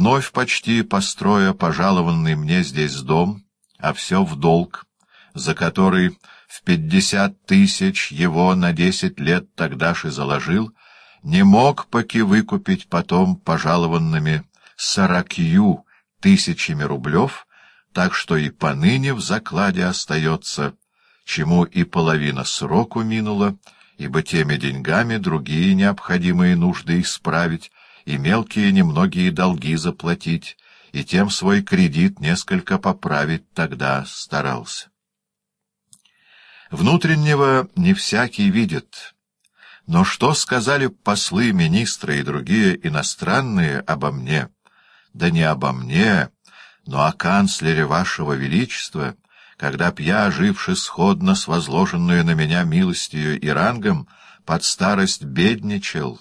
вновь почти построя пожалованный мне здесь дом, а все в долг, за который в пятьдесят тысяч его на десять лет тогдаш и заложил, не мог поки выкупить потом пожалованными сорокью тысячами рублев, так что и поныне в закладе остается, чему и половина сроку минула, ибо теми деньгами другие необходимые нужды исправить и мелкие немногие долги заплатить, и тем свой кредит несколько поправить тогда старался. Внутреннего не всякий видит, но что сказали послы, министры и другие иностранные обо мне? Да не обо мне, но о канцлере вашего величества, когда б я, живши сходно с возложенную на меня милостью и рангом, под старость бедничал,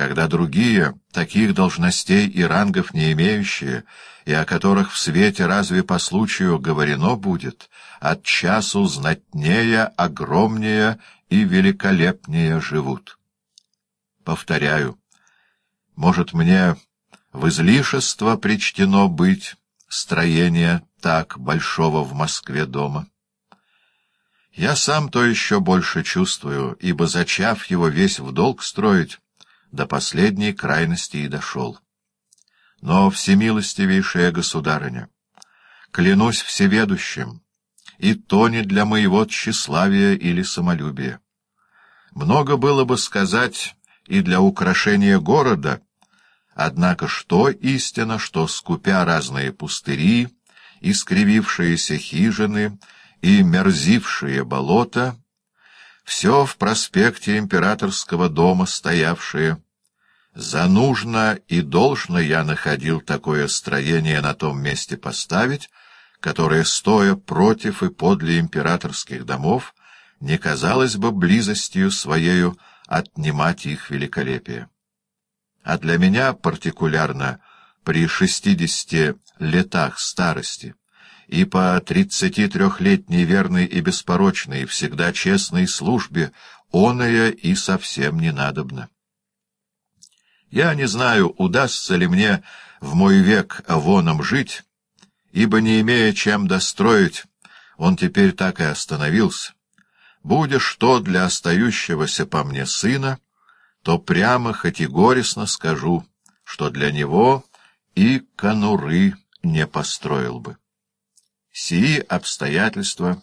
когда другие, таких должностей и рангов не имеющие, и о которых в свете разве по случаю говорено будет, от часу знатнее, огромнее и великолепнее живут. Повторяю, может, мне в излишество причтено быть строение так большого в Москве дома? Я сам то еще больше чувствую, ибо, зачав его весь в долг строить, до последней крайности и дошел. Но, всемилостивейшая государыня, клянусь всеведущим, и то не для моего тщеславия или самолюбия. Много было бы сказать и для украшения города, однако что истина, что, скупя разные пустыри, искривившиеся хижины и мерзившие болота, все в проспекте императорского дома стоявшее. За нужно и должно я находил такое строение на том месте поставить, которое, стоя против и подле императорских домов, не казалось бы близостью своею отнимать их великолепие. А для меня, партикулярно, при шестидесяти летах старости, и по тридцати трехлетней верной и беспорочной, всегда честной службе, оная и совсем не надобно. Я не знаю, удастся ли мне в мой век воном жить, ибо, не имея чем достроить, он теперь так и остановился. Будешь что для остающегося по мне сына, то прямо, хоть и горестно скажу, что для него и конуры не построил бы. Сии обстоятельства,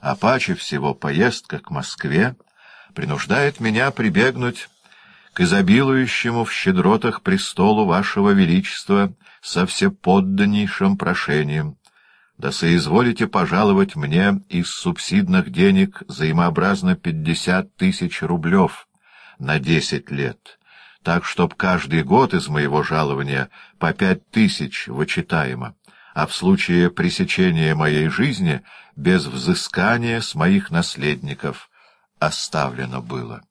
а паче всего поездка к Москве, принуждает меня прибегнуть к изобилующему в щедротах престолу вашего величества со всеподданнейшим прошением, да соизволите пожаловать мне из субсидных денег взаимообразно пятьдесят тысяч рублев на десять лет, так чтоб каждый год из моего жалования по пять тысяч вычитаемо, а в случае пресечения моей жизни без взыскания с моих наследников оставлено было.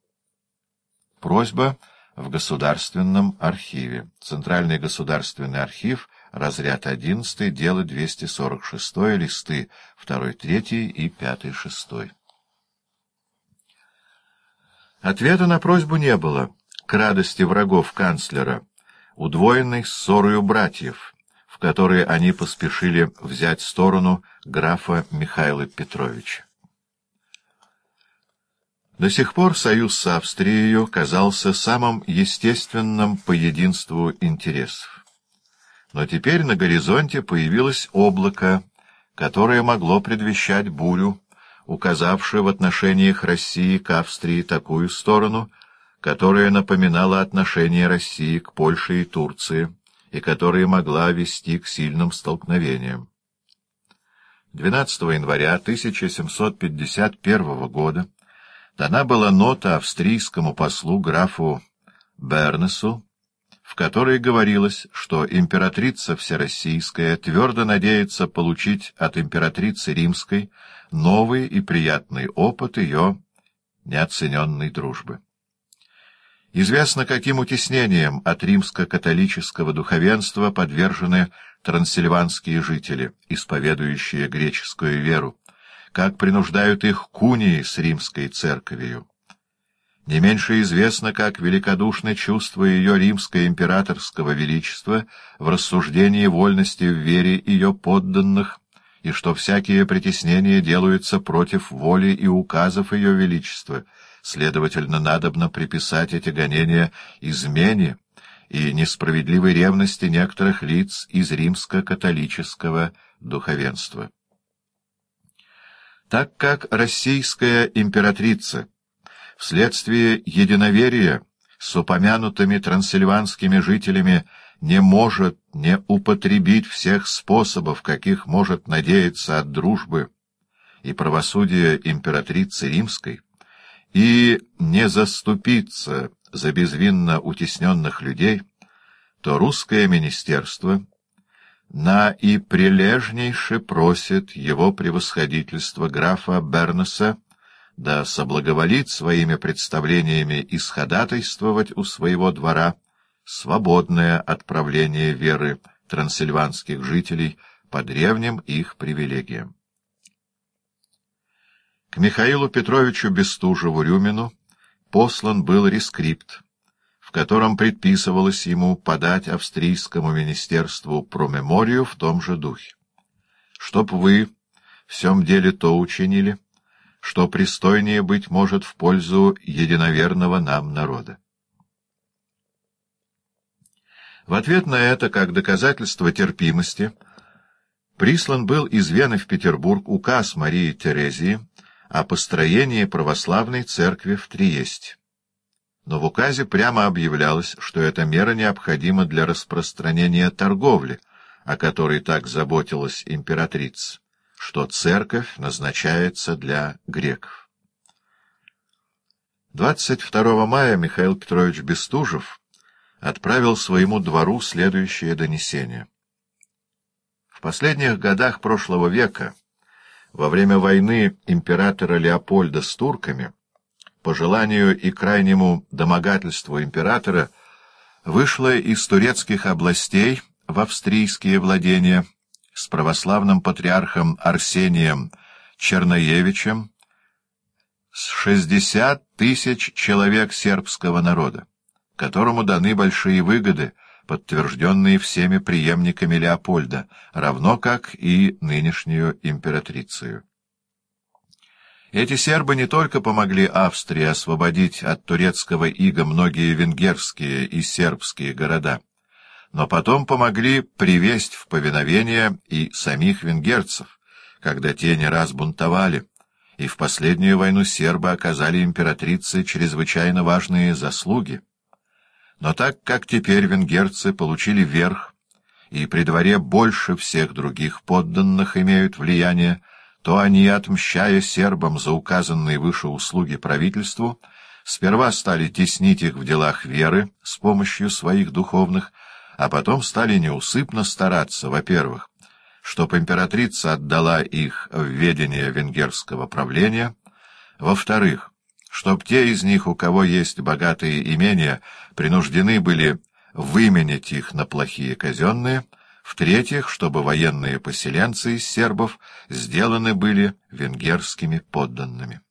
Просьба в Государственном архиве. Центральный государственный архив, разряд 11, дело 246, листы 2, 3 и 5, 6. Ответа на просьбу не было, к радости врагов канцлера, удвоенной ссорою братьев — в которые они поспешили взять сторону графа Михаила Петровича. До сих пор союз с Австрией казался самым естественным по единству интересов. Но теперь на горизонте появилось облако, которое могло предвещать бурю, указавшую в отношениях России к Австрии такую сторону, которая напоминала отношения России к Польше и Турции, и которая могла вести к сильным столкновениям. 12 января 1751 года дана была нота австрийскому послу графу Бернесу, в которой говорилось, что императрица Всероссийская твердо надеется получить от императрицы Римской новый и приятный опыт ее неоцененной дружбы. Известно, каким утеснением от римско-католического духовенства подвержены трансильванские жители, исповедующие греческую веру, как принуждают их кунии с римской церковью. Не меньше известно, как великодушно чувство ее римское императорского величества в рассуждении вольности в вере ее подданных, и что всякие притеснения делаются против воли и указов ее величества, следовательно, надобно приписать эти гонения измене и несправедливой ревности некоторых лиц из римско-католического духовенства. Так как российская императрица вследствие единоверия с упомянутыми трансильванскими жителями не может не употребить всех способов, каких может надеяться от дружбы и правосудия императрицы римской, и не заступиться за безвинно утесненных людей, то русское министерство на и прилежнейше просит его превосходительство графа Бернеса да соблаговолит своими представлениями исходатайствовать у своего двора свободное отправление веры трансильванских жителей по древним их привилегиям. К Михаилу Петровичу Бестужеву-Рюмину послан был рескрипт, в котором предписывалось ему подать австрийскому министерству промеморию в том же духе. «Чтоб вы в всем деле то учинили, что пристойнее быть может в пользу единоверного нам народа. В ответ на это, как доказательство терпимости, прислан был из Вены в Петербург указ Марии Терезии о построении православной церкви в Триесте. Но в указе прямо объявлялось, что эта мера необходима для распространения торговли, о которой так заботилась императрица что церковь назначается для греков. 22 мая Михаил Петрович Бестужев отправил своему двору следующее донесение. В последних годах прошлого века, во время войны императора Леопольда с турками, по желанию и крайнему домогательству императора, вышло из турецких областей в австрийские владения с православным патриархом Арсением Черноевичем с шестьдесят тысяч человек сербского народа, которому даны большие выгоды, подтвержденные всеми преемниками Леопольда, равно как и нынешнюю императрицею. Эти сербы не только помогли Австрии освободить от турецкого ига многие венгерские и сербские города, но потом помогли привесть в повиновение и самих венгерцев, когда те не раз бунтовали, и в последнюю войну сербы оказали императрице чрезвычайно важные заслуги. Но так как теперь венгерцы получили верх, и при дворе больше всех других подданных имеют влияние, то они, отмщая сербам за указанные выше услуги правительству, сперва стали теснить их в делах веры с помощью своих духовных, а потом стали неусыпно стараться, во-первых, чтоб императрица отдала их в ведение венгерского правления, во-вторых, чтоб те из них, у кого есть богатые имения, принуждены были выменять их на плохие казенные, в-третьих, чтобы военные поселенцы из сербов сделаны были венгерскими подданными.